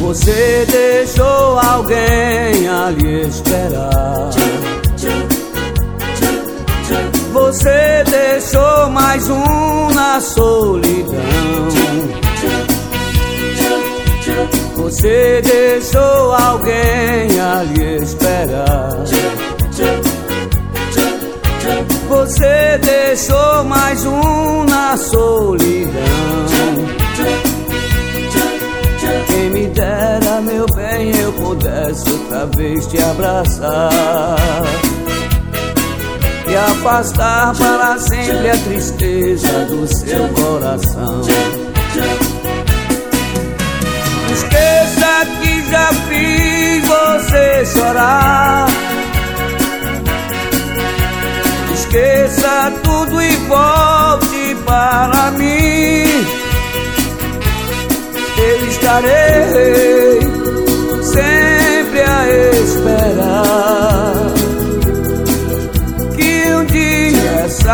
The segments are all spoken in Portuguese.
Você deixou alguém a lhe esperar. Você deixou mais um na solidão. Você deixou alguém a lhe esperar. Você deixou mais um na solidão. Bem, eu pudesse outra vez te abraçar e afastar para sempre a tristeza do seu coração. Esqueça que já fiz você chorar. Esqueça tudo e volte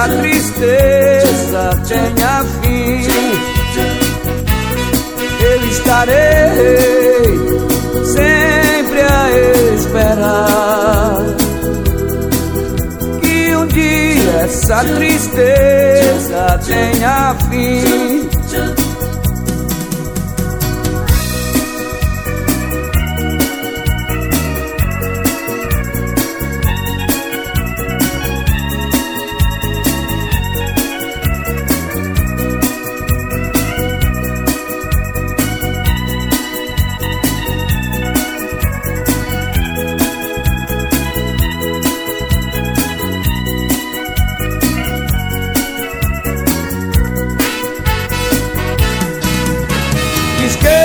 tristeza tenha fim. Eu estarei sempre a esperar que um dia essa tristeza tenha fim.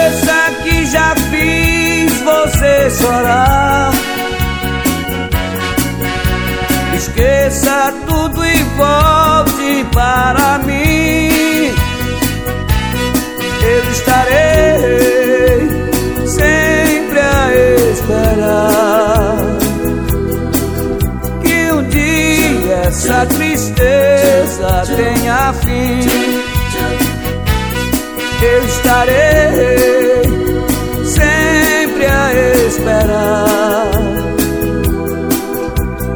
Esqueça que já fiz você chorar. Esqueça tudo e volte para mim. Eu estarei sempre a esperar que um dia essa tristeza tenha fim eu estarei sempre a esperar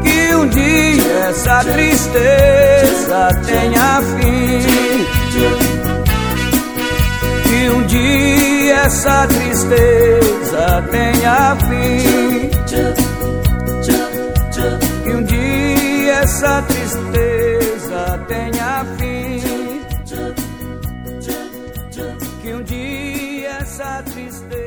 que um dia essa tristeza tenha fim. Que um dia essa tristeza tenha fim. Que um dia essa tristeza tenha Que um dia essa tristeza